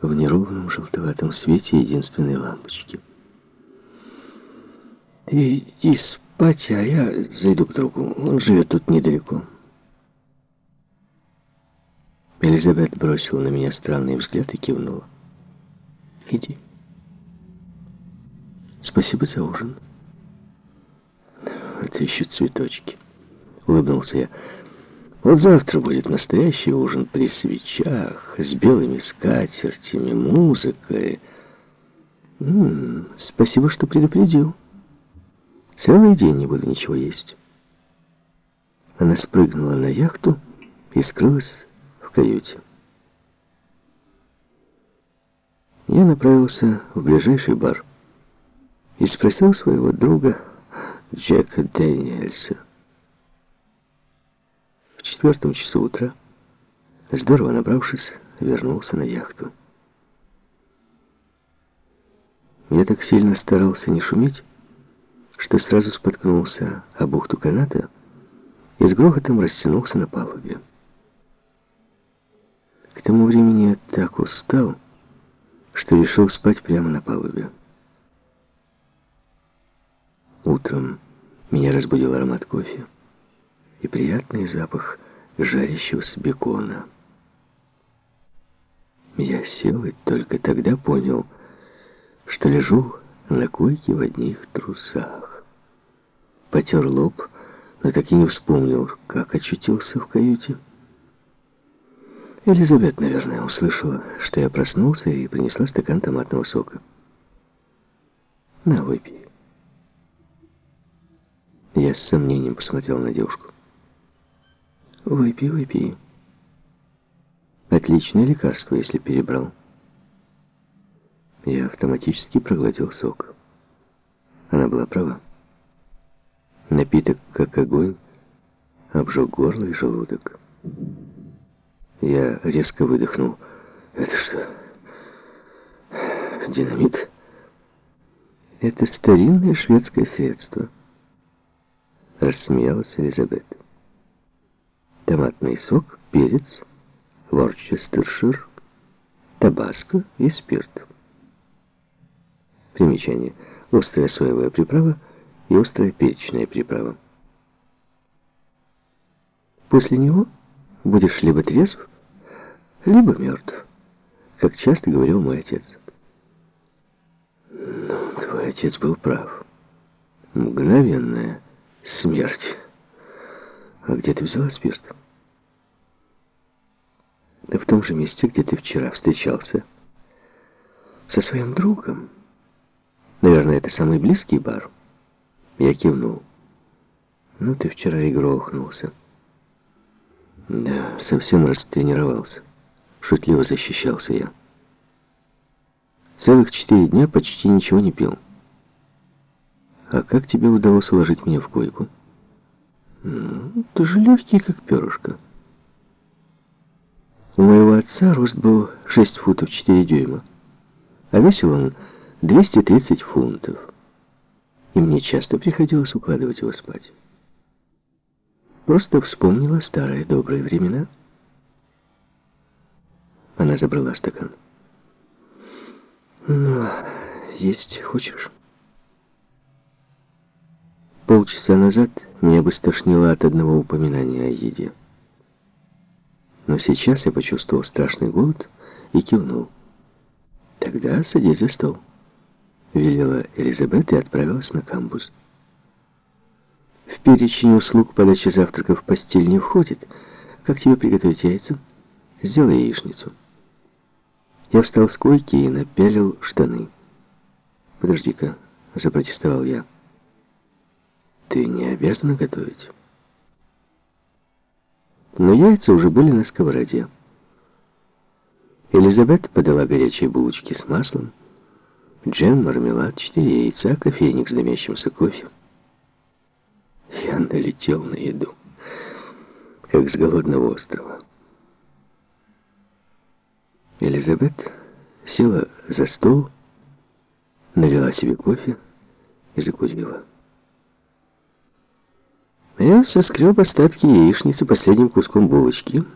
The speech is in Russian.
в неровном желтоватом свете единственной лампочки. «Ты иди спать, а я зайду к другу. Он живет тут недалеко». Элизабет бросила на меня странный взгляд и кивнула. «Иди. Спасибо за ужин». «Это еще цветочки», — улыбнулся я. «Вот завтра будет настоящий ужин при свечах, с белыми скатертями, музыкой». М -м, «Спасибо, что предупредил. Целый день не буду ничего есть». Она спрыгнула на яхту и скрылась в каюте. Я направился в ближайший бар и спросил своего друга Джека Дэниельса. Четвертом часу утра, здорово набравшись, вернулся на яхту. Я так сильно старался не шуметь, что сразу споткнулся о бухту каната и с грохотом растянулся на палубе. К тому времени я так устал, что решил спать прямо на палубе. Утром меня разбудил аромат кофе и приятный запах жарящегося бекона. Я сел и только тогда понял, что лежу на койке в одних трусах. Потер лоб, но так и не вспомнил, как очутился в каюте. Элизабет, наверное, услышала, что я проснулся и принесла стакан томатного сока. «На, выпей». Я с сомнением посмотрел на девушку. «Выпей, выпей. Отличное лекарство, если перебрал». Я автоматически проглотил сок. Она была права. Напиток, как огонь, обжег горло и желудок. Я резко выдохнул. «Это что? Динамит?» «Это старинное шведское средство», — рассмеялась Элизабет. «Томатный сок, перец, ворчестершир, табаско и спирт». Примечание. Острая соевая приправа и острая перечная приправа. После него будешь либо трезв, либо мертв, как часто говорил мой отец. Ну, твой отец был прав. Мгновенная смерть. А где ты взяла спирт? Да в том же месте, где ты вчера встречался со своим другом. Наверное, это самый близкий бар. Я кивнул. Ну, ты вчера и грохнулся. Да, совсем растренировался. Шутливо защищался я. Целых четыре дня почти ничего не пил. А как тебе удалось уложить меня в койку? Ты же легкий, как перышко. У моего отца рост был 6 футов 4 дюйма, а весил он 230 фунтов. И мне часто приходилось укладывать его спать. Просто вспомнила старые добрые времена. Она забрала стакан. «Ну, есть хочешь?» Полчаса назад меня бы стошнило от одного упоминания о еде. Но сейчас я почувствовал страшный голод и кивнул. «Тогда садись за стол», — велела Элизабет и отправилась на камбуз. В перечень услуг подачи завтрака в постель не входит. Как тебе приготовить яйца? Сделай яичницу. Я встал с койки и напялил штаны. «Подожди-ка», — запротестовал я. «Ты не обязана готовить». Но яйца уже были на сковороде. Элизабет подала горячие булочки с маслом, джем, мармелад, четыре яйца, кофейник с дымящимся кофе. Я налетел на еду, как с голодного острова. Элизабет села за стол, налила себе кофе и закурила. Я соскреб остатки яичницы последним куском булочки —